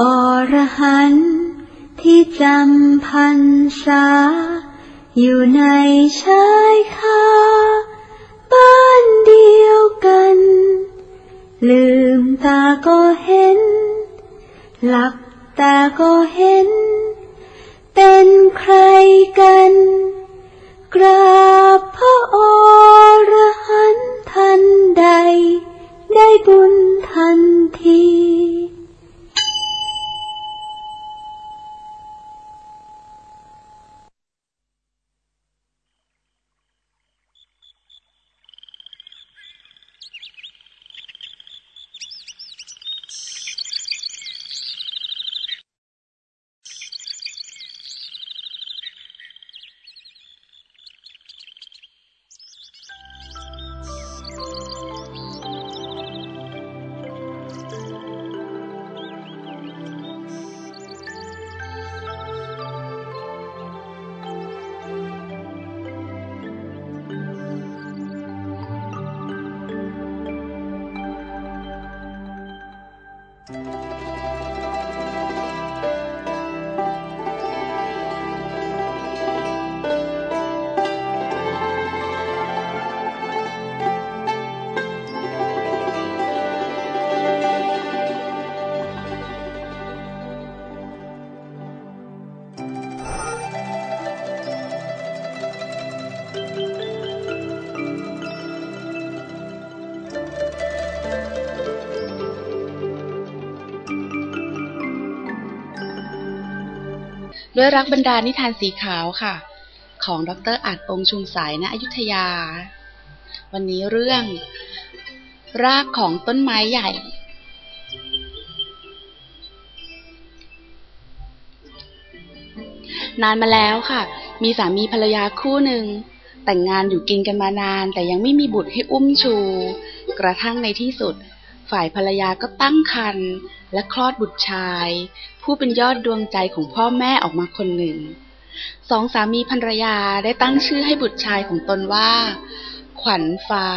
อรหันที่จำพันษา อยู่ในชายคาบ้านเดียวกัน ลืมตาก็เห็น หลับตาก็เห็น เป็นใครกัน กราบพระอรหันทันใด ได้บุญทันที ด้วยรักบรรดานิทานสีขาวค่ะ ของดรอาจองชุมสายณอยุธยา วันนี้เรื่อง รากของต้นไม้ใหญ่ นานมาแล้วค่ะ มีสามีภรรยาคู่หนึ่ง แต่งงานอยู่กินกันมานาน แต่ยังไม่มีบุตรให้อุ้มชู กระทั่งในที่สุด ฝ่ายภรรยาก็ตั้งครรภ์และคลอดบุตรชาย ผู้เป็นยอดดวงใจของพ่อแม่ออกมาคนหนึ่ง สองสามีภรรยาได้ตั้งชื่อให้บุตรชายของตนว่า ขวัญฟ้า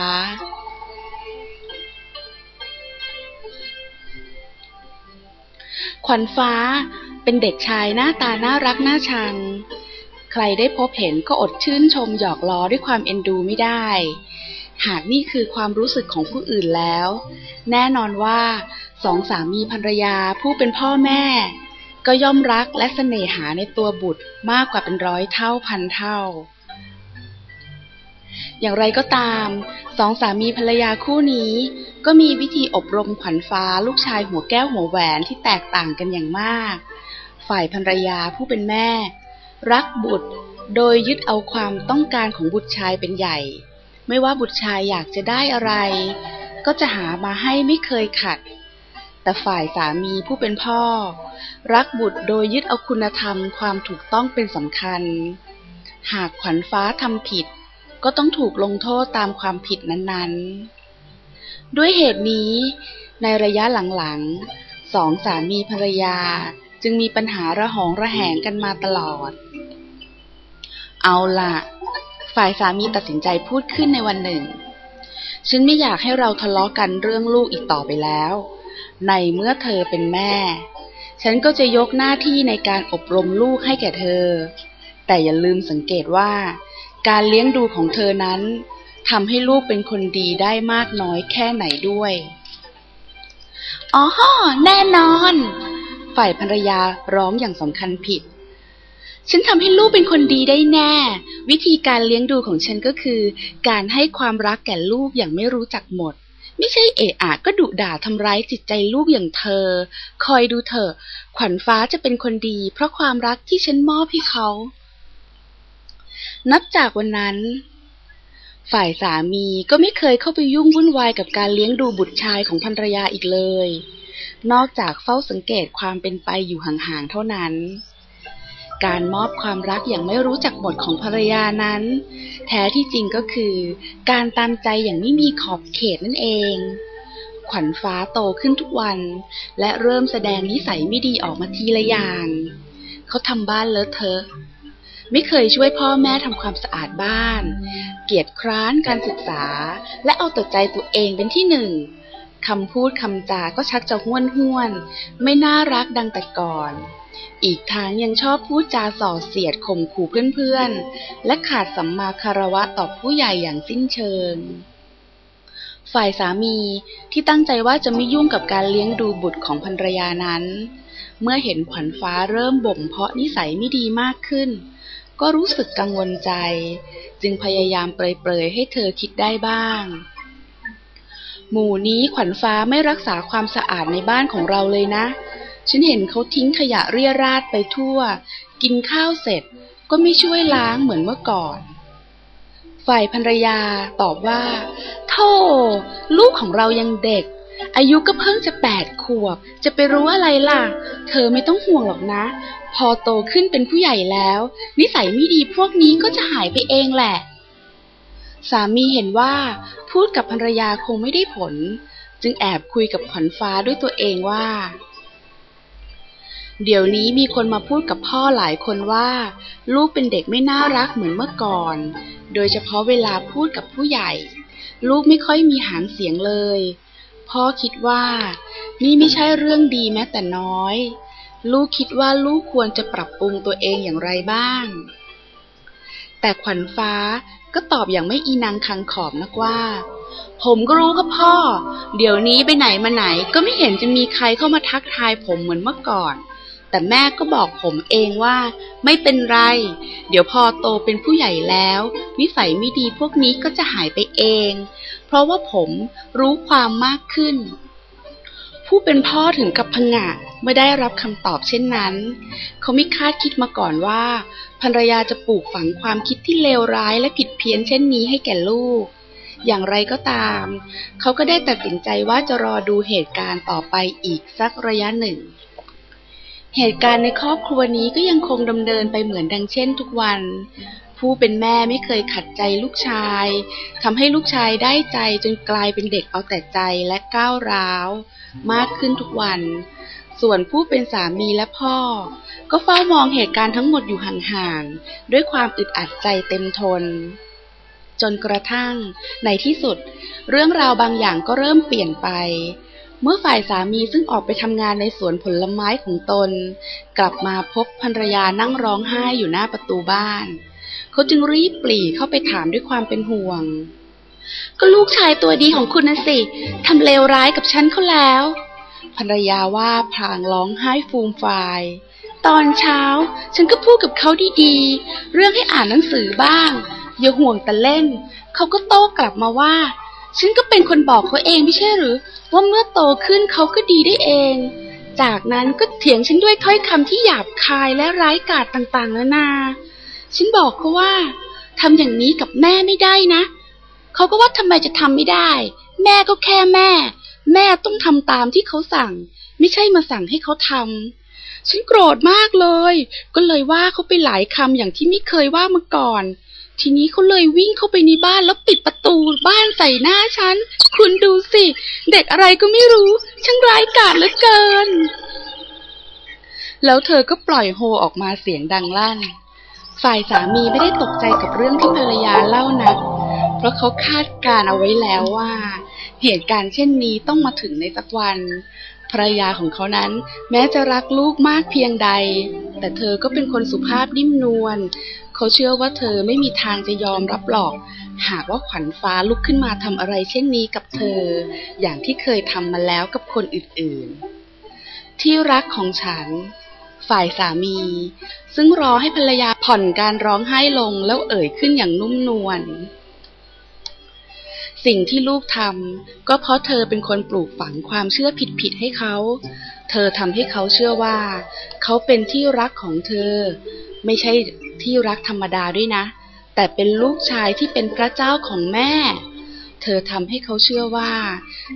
ขวัญฟ้าเป็นเด็กชายหน้าตาน่ารักน่าชัง ใครได้พบเห็นก็อดชื่นชมหยอกล้อด้วยความเอ็นดูไม่ได้ หากนี่คือความรู้สึกของผู้อื่นแล้ว แน่นอนว่าสองสามีภรรยาผู้เป็นพ่อแม่ ก็ย่อมรักและเสน่หาในตัวบุตรมากกว่าเป็นร้อยเท่าพันเท่า อย่างไรก็ตามสองสามีภรรยาคู่นี้ ก็มีวิธีอบรมขวัญฟ้าลูกชายหัวแก้วหัวแหวนที่แตกต่างกันอย่างมาก ฝ่ายภรรยาผู้เป็นแม่ รักบุตรโดยยึดเอาความต้องการของบุตรชายเป็นใหญ่ ไม่ว่าบุตรชายอยากจะได้อะไร ก็จะหามาให้ไม่เคยขัด แต่ฝ่ายสามีผู้เป็นพ่อ รักบุตรโดยยึดเอาคุณธรรมความถูกต้องเป็นสำคัญ หากขวัญฟ้าทำผิด ก็ต้องถูกลงโทษตามความผิดนั้นๆ ด้วยเหตุนี้ ในระยะหลังๆสองสามีภรรยาจึงมีปัญหาระหองระแหงกันมาตลอด เอาล่ะ ฝ่ายสามีตัดสินใจพูดขึ้นในวันหนึ่ง ฉันไม่อยากให้เราทะเลาะกันเรื่องลูกอีกต่อไปแล้ว ในเมื่อเธอเป็นแม่ ฉันก็จะยกหน้าที่ในการอบรมลูกให้แก่เธอ แต่อย่าลืมสังเกตว่า การเลี้ยงดูของเธอนั้นทำให้ลูกเป็นคนดีได้มากน้อยแค่ไหนด้วย อ๋อ แน่นอน ฝ่ายภรรยาร้องอย่างสำคัญผิด ฉันทำให้ลูกเป็นคนดีได้แน่ วิธีการเลี้ยงดูของฉันก็คือ การให้ความรักแก่ลูกอย่างไม่รู้จักหมด ไม่ใช่เอะอะก็ดุด่าทำร้ายจิตใจลูกอย่างเธอ คอยดูเถอะขวัญฟ้าจะเป็นคนดี เพราะความรักที่ฉันมอบให้เขา นับจากวันนั้น ฝ่ายสามีก็ไม่เคยเข้าไปยุ่งวุ่นวายกับการเลี้ยงดูบุตรชายของภรรยาอีกเลย นอกจากเฝ้าสังเกตความเป็นไปอยู่ห่างๆเท่านั้น การมอบความรักอย่างไม่รู้จักหมดของภรรยานั้น แท้ที่จริงก็คือ การตามใจอย่างไม่มีขอบเขตนั่นเอง ขวัญฟ้าโตขึ้นทุกวัน และเริ่มแสดงนิสัยไม่ดีออกมาทีละอย่าง เขาทำบ้านเลอะเทอะไม่เคยช่วยพ่อแม่ทำความสะอาดบ้าน เกียจคร้านการศึกษา และเอาแต่ใจตัวเองเป็นที่หนึ่งคำพูดคำจาก็ชักจะห้วนห้วน ไม่น่ารักดังแต่ก่อน อีกทั้งยังชอบพูดจาส่อเสียดข่มขู่เพื่อนๆ และขาดสัมมาคารวะต่อผู้ใหญ่อย่างสิ้นเชิง ฝ่ายสามีที่ตั้งใจว่าจะไม่ยุ่งกับการเลี้ยงดูบุตรของภรรยานั้น เมื่อเห็นขวัญฟ้าเริ่มบ่มเพาะนิสัยไม่ดีมากขึ้น ก็รู้สึกกังวลใจ จึงพยายามเปรยๆให้เธอคิดได้บ้าง หมู่นี้ขวัญฟ้าไม่รักษาความสะอาดในบ้านของเราเลยนะ ฉันเห็นเขาทิ้งขยะเรี่ยราดไปทั่ว กินข้าวเสร็จก็ไม่ช่วยล้างเหมือนเมื่อก่อน ฝ่ายภรรยาตอบว่าโธ่ลูกของเรายังเด็ก อายุก็เพิ่งจะแปดขวบ จะไปรู้อะไรล่ะ เธอไม่ต้องห่วงหรอกนะ พอโตขึ้นเป็นผู้ใหญ่แล้ว นิสัยไม่ดีพวกนี้ก็จะหายไปเองแหละ สามีเห็นว่า พูดกับภรรยาคงไม่ได้ผล จึงแอบคุยกับขวัญฟ้าด้วยตัวเองว่า เดี๋ยวนี้มีคนมาพูดกับพ่อหลายคนว่า ลูกเป็นเด็กไม่น่ารักเหมือนเมื่อก่อน โดยเฉพาะเวลาพูดกับผู้ใหญ่ ลูกไม่ค่อยมีหางเสียงเลย พ่อคิดว่า นี่ไม่ใช่เรื่องดีแม้แต่น้อย ลูกคิดว่าลูกควรจะปรับปรุงตัวเองอย่างไรบ้าง แต่ขวัญฟ้าก็ตอบอย่างไม่อีนังคังขอบนักว่า ผมก็รู้ครับพ่อ เดี๋ยวนี้ไปไหนมาไหนก็ไม่เห็นจะมีใครเข้ามาทักทายผมเหมือนเมื่อก่อน แต่แม่ก็บอกผมเองว่า ไม่เป็นไร เดี๋ยวพอโตเป็นผู้ใหญ่แล้ว นิสัยไม่ดีพวกนี้ก็จะหายไปเอง เพราะว่าผมรู้ความมากขึ้น ผู้เป็นพ่อถึงกับพงะเมื่อได้รับคำตอบเช่นนั้น เขาไม่คาดคิดมาก่อนว่าภรรยาจะปลูกฝังความคิดที่เลวร้ายและผิดเพี้ยนเช่นนี้ให้แก่ลูกอย่างไรก็ตาม เขาก็ได้ตัดสินใจว่าจะรอดูเหตุการณ์ต่อไปอีกสักระยะหนึ่ง เหตุการณ์ในครอบครัวนี้ก็ยังคงดำเนินไปเหมือนดังเช่นทุกวัน ผู้เป็นแม่ไม่เคยขัดใจลูกชายทำให้ลูกชายได้ใจจนกลายเป็นเด็กเอาแต่ใจและก้าวร้าว มากขึ้นทุกวัน ส่วนผู้เป็นสามีและพ่อ ก็เฝ้ามองเหตุการณ์ทั้งหมดอยู่ห่างๆ ด้วยความอึดอัดใจเต็มทน จนกระทั่ง ในที่สุด เรื่องราวบางอย่างก็เริ่มเปลี่ยนไป เมื่อฝ่ายสามีซึ่งออกไปทำงานในสวนผลไม้ของตน กลับมาพบภรรยานั่งร้องไห้อยู่หน้าประตูบ้าน เขาจึงรีบปรีเข้าไปถามด้วยความเป็นห่วง ก็ลูกชายตัวดีของคุณน่ะสิทำเลวร้ายกับฉันเขาแล้ว ภรรยาว่าพลางร้องไห้ฟูมฟายตอนเช้า ฉันก็พูดกับเขาดีๆ เรื่องให้อ่านหนังสือบ้าง อย่าห่วงแต่เล่น เขาก็โต้กลับมาว่า ฉันก็เป็นคนบอกเขาเองไม่ใช่หรือ ว่าเมื่อโตขึ้นเขาก็ดีได้เอง จากนั้นก็เถียงฉันด้วยถ้อยคำที่หยาบคายและร้ายกาจต่างๆนานา ฉันบอกเขาว่าทำอย่างนี้กับแม่ไม่ได้นะ เขาก็ว่าทำไมจะทำไม่ได้ แม่ก็แค่แม่ แม่ต้องทำตามที่เขาสั่ง ไม่ใช่มาสั่งให้เขาทำฉันโกรธมากเลย ก็เลยว่าเขาไปหลายคำอย่างที่ไม่เคยว่ามาก่อน ทีนี้เขาเลยวิ่งเข้าไปในบ้านแล้วปิดประตูบ้านใส่หน้าฉัน คุณดูสิ เด็กอะไรก็ไม่รู้ ช่างร้ายกาจเหลือเกิน แล้วเธอก็ปล่อยโฮออกมาเสียงดังลั่น ฝ่ายสามีไม่ได้ตกใจกับเรื่องที่ภรรยาเล่านัก เพราะเขาคาดการเอาไว้แล้วว่า เหตุการณ์เช่นนี้ต้องมาถึงในสักวัน ภรรยาของเขานั้น แม้จะรักลูกมากเพียงใด แต่เธอก็เป็นคนสุภาพนิ่มนวลเขาเชื่อว่าเธอไม่มีทางจะยอมรับหรอก หากว่าขวัญฟ้าลุกขึ้นมาทำอะไรเช่นนี้กับเธอ อย่างที่เคยทำมาแล้วกับคนอื่นๆ ที่รักของฉัน ฝ่ายสามี ซึ่งรอให้ภรรยาผ่อนการร้องไห้ลงแล้วเอ่ยขึ้นอย่างนุ่มนวล สิ่งที่ลูกทำก็เพราะเธอเป็นคนปลูกฝังความเชื่อผิดๆให้เขา เธอทำให้เขาเชื่อว่า เขาเป็นที่รักของเธอ ไม่ใช่ที่รักธรรมดาด้วยนะ แต่เป็นลูกชายที่เป็นพระเจ้าของแม่ เธอทำให้เขาเชื่อว่า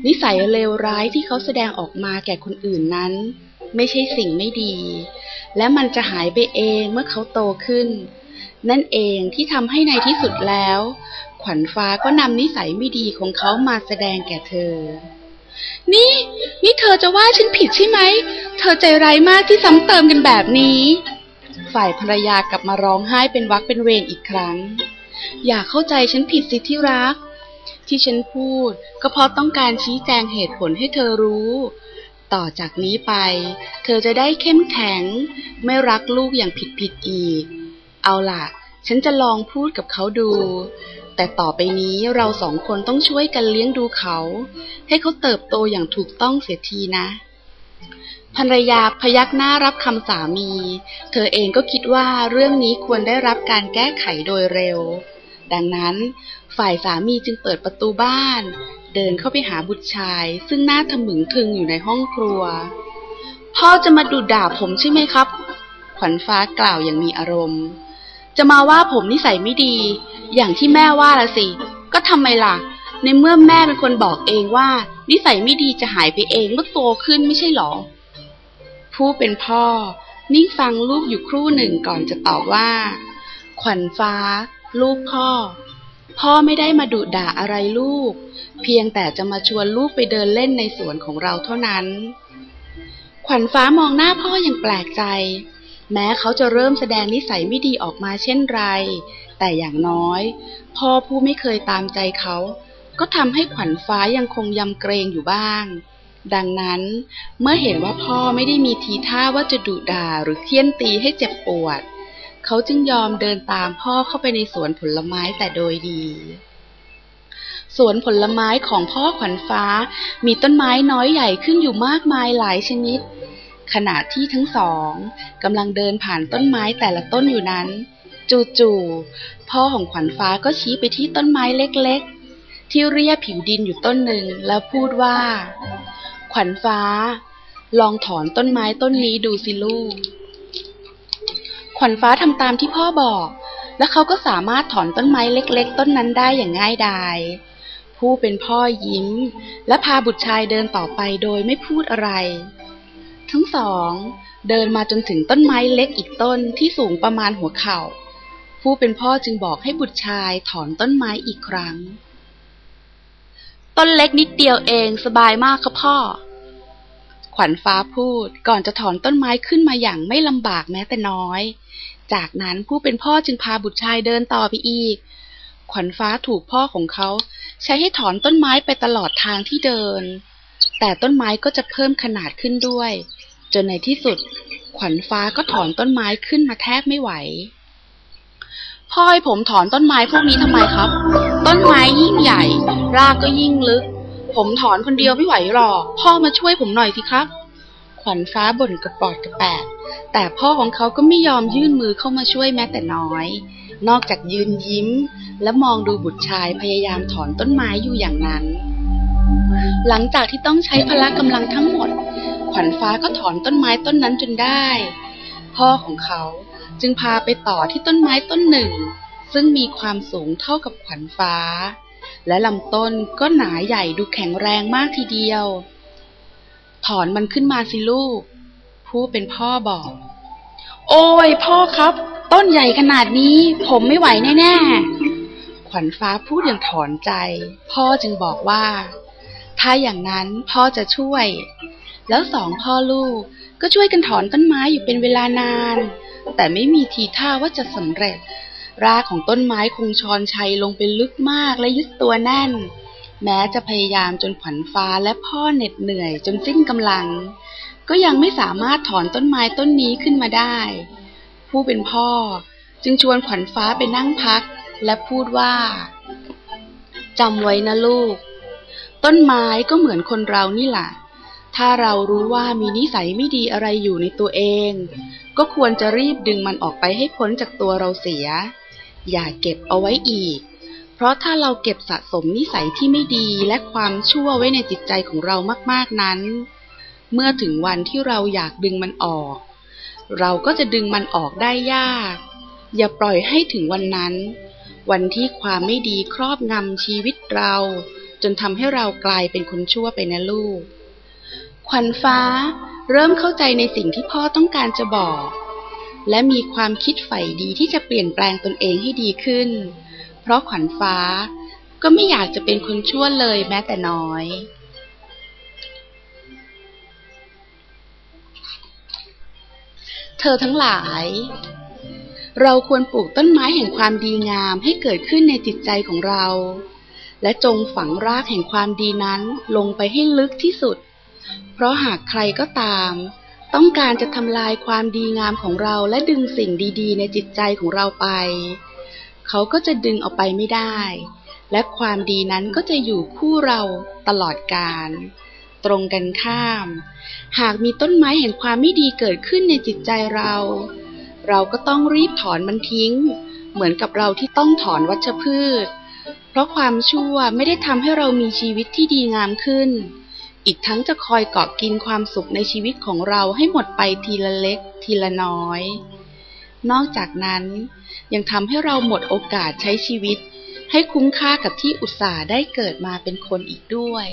นิสัยเลวร้ายที่เขาแสดงออกมาแก่คนอื่นนั้น ไม่ใช่สิ่งไม่ดี และมันจะหายไปเองเมื่อเขาโตขึ้นนั่นเองที่ทำให้ในที่สุดแล้ว ขวัญฟ้าก็นำนิสัยไม่ดีของเขามาแสดงแก่เธอ นี่ นี่เธอจะว่าฉันผิดใช่ไหม เธอใจร้ายมากที่ซ้ำเติมกันแบบนี้ ฝ่ายภรรยากลับมาร้องไห้เป็นวักเป็นเวรอีกครั้ง อย่าเข้าใจฉันผิดสิที่รัก ที่ฉันพูดก็เพราะต้องการชี้แจงเหตุผลให้เธอรู้ต่อจากนี้ไป เธอจะได้เข้มแข็ง ไม่รักลูกอย่างผิดๆอีก เอาล่ะ ฉันจะลองพูดกับเขาดู แต่ต่อไปนี้เราสองคนต้องช่วยกันเลี้ยงดูเขา ให้เขาเติบโตอย่างถูกต้องเสียทีนะภรรยาพยักหน้ารับคำสามี เธอเองก็คิดว่าเรื่องนี้ควรได้รับการแก้ไขโดยเร็ว ดังนั้นฝ่ายสามีจึงเปิดประตูบ้าน เดินเข้าไปหาบุตรชาย ซึ่งหน้าทะมึงทึงอยู่ในห้องครัว พ่อจะมาดุด่าผมใช่ไหมครับ ขวัญฟ้ากล่าวอย่างมีอารมณ์ จะมาว่าผมนิสัยไม่ดี อย่างที่แม่ว่าละสิ ก็ทำไมล่ะ ในเมื่อแม่เป็นคนบอกเองว่า นิสัยไม่ดีจะหายไปเองเมื่อโตขึ้นไม่ใช่หรอ ผู้เป็นพ่อ นิ่งฟังลูกอยู่ครู่หนึ่งก่อนจะตอบว่า ขวัญฟ้า ลูกพ่อ พ่อไม่ได้มาดุด่าอะไรลูก เพียงแต่จะมาชวนลูกไปเดินเล่นในสวนของเราเท่านั้น ขวัญฟ้ามองหน้าพ่ออย่างแปลกใจ แม้เขาจะเริ่มแสดงนิสัยไม่ดีออกมาเช่นไร แต่อย่างน้อย พ่อผู้ไม่เคยตามใจเขา ก็ทำให้ขวัญฟ้ายังคงยำเกรงอยู่บ้าง ดังนั้นเมื่อเห็นว่าพ่อไม่ได้มีทีท่าว่าจะดุด่าหรือเคี่ยนตีให้เจ็บปวด เขาจึงยอมเดินตามพ่อเข้าไปในสวนผลไม้แต่โดยดีสวนผลไม้ของพ่อขวัญฟ้ามีต้นไม้น้อยใหญ่ขึ้นอยู่มากมายหลายชนิด ขณะที่ทั้งสองกำลังเดินผ่านต้นไม้แต่ละต้นอยู่นั้น จู่ๆพ่อของขวัญฟ้าก็ชี้ไปที่ต้นไม้เล็กๆ ที่เรียบผิวดินอยู่ต้นหนึ่งแล้วพูดว่า ขวัญฟ้า ลองถอนต้นไม้ต้นนี้ดูสิลูก ขวัญฟ้าทำตามที่พ่อบอก และเขาก็สามารถถอนต้นไม้เล็ก ๆ ต้นนั้นได้อย่างง่ายดายผู้เป็นพ่อยิ้ม และพาบุตรชายเดินต่อไปโดยไม่พูดอะไร ทั้งสอง เดินมาจนถึงต้นไม้เล็กอีกต้นที่สูงประมาณหัวเข่า ผู้เป็นพ่อจึงบอกให้บุตรชายถอนต้นไม้อีกครั้ง ต้นเล็กนิดเดียวเองสบายมากครับพ่อ ขวัญฟ้าพูดก่อนจะถอนต้นไม้ขึ้นมาอย่างไม่ลำบากแม้แต่น้อย จากนั้นผู้เป็นพ่อจึงพาบุตรชายเดินต่อไปอีก ขวัญฟ้าถูกพ่อของเขา ใช้ให้ถอนต้นไม้ไปตลอดทางที่เดินแต่ต้นไม้ก็จะเพิ่มขนาดขึ้นด้วย จนในที่สุด ขวัญฟ้าก็ถอนต้นไม้ขึ้นมาแทบไม่ไหว พ่อให้ผมถอนต้นไม้พวกนี้ทำไมครับ ต้นไม้ยิ่งใหญ่ รากก็ยิ่งลึก ผมถอนคนเดียวไม่ไหวหรอก พ่อมาช่วยผมหน่อยสิครับ ขวัญฟ้าบ่นกระปอดกระแปดแต่พ่อของเขาก็ไม่ยอมยื่นมือเข้ามาช่วยแม้แต่น้อย นอกจากยืนยิ้ม และมองดูบุตรชายพยายามถอนต้นไม้อยู่อย่างนั้น หลังจากที่ต้องใช้พละกำลังทั้งหมด ขวัญฟ้าก็ถอนต้นไม้ต้นนั้นจนได้ พ่อของเขาจึงพาไปต่อที่ต้นไม้ต้นหนึ่ง ซึ่งมีความสูงเท่ากับขวัญฟ้า และลำต้นก็หนาใหญ่ดูแข็งแรงมากทีเดียว ถอนมันขึ้นมาสิลูก ผู้เป็นพ่อบอก โอ้ยพ่อครับ ต้นใหญ่ขนาดนี้ ผมไม่ไหวแน่ๆ ขวัญฟ้าพูดอย่างถอนใจ พ่อจึงบอกว่า ถ้าอย่างนั้นพ่อจะช่วย แล้วสองพ่อลูกก็ช่วยกันถอนต้นไม้อยู่เป็นเวลานาน แต่ไม่มีทีท่าว่าจะสำเร็จ รากของต้นไม้คงชอนชัยลงไปลึกมากและยึดตัวแน่น แม้จะพยายามจนขวัญฟ้าและพ่อเหน็ดเหนื่อยจนสิ้นกำลัง ก็ยังไม่สามารถถอนต้นไม้ต้นนี้ขึ้นมาได้ ผู้เป็นพ่อจึงชวนขวัญฟ้าไปนั่งพัก และพูดว่าจำไว้นะลูก ต้นไม้ก็เหมือนคนเรานี่แหละ ถ้าเรารู้ว่ามีนิสัยไม่ดีอะไรอยู่ในตัวเอง ก็ควรจะรีบดึงมันออกไปให้พ้นจากตัวเราเสีย อย่าเก็บเอาไว้อีก เพราะถ้าเราเก็บสะสมนิสัยที่ไม่ดีและความชั่วไว้ในจิตใจของเรามากๆนั้น เมื่อถึงวันที่เราอยากดึงมันออก เราก็จะดึงมันออกได้ยาก อย่าปล่อยให้ถึงวันนั้น วันที่ความไม่ดีครอบงำชีวิตเรา จนทำให้เรากลายเป็นคนชั่วไปนะลูก ขวัญฟ้าเริ่มเข้าใจในสิ่งที่พ่อต้องการจะบอก และมีความคิดใฝ่ดีที่จะเปลี่ยนแปลงตนเองให้ดีขึ้น เพราะขวัญฟ้าก็ไม่อยากจะเป็นคนชั่วเลยแม้แต่น้อยเธอทั้งหลาย เราควรปลูกต้นไม้แห่งความดีงามให้เกิดขึ้นในจิตใจของเรา และจงฝังรากแห่งความดีนั้นลงไปให้ลึกที่สุด เพราะหากใครก็ตาม ต้องการจะทำลายความดีงามของเราและดึงสิ่งดีๆ ในจิตใจของเราไป เขาก็จะดึงออกไปไม่ได้ และความดีนั้นก็จะอยู่คู่เราตลอดกาลตรงกันข้าม หากมีต้นไม้แห่งความไม่ดีเกิดขึ้นในจิตใจเรา เราก็ต้องรีบถอนมันทิ้ง เหมือนกับเราที่ต้องถอนวัชพืช เพราะความชั่วไม่ได้ทำให้เรามีชีวิตที่ดีงามขึ้น อีกทั้งจะคอยเกาะกินความสุขในชีวิตของเราให้หมดไปทีละเล็กทีละน้อย นอกจากนั้นยังทำให้เราหมดโอกาสใช้ชีวิต ให้คุ้มค่ากับที่อุตส่าห์ได้เกิดมาเป็นคนอีกด้วย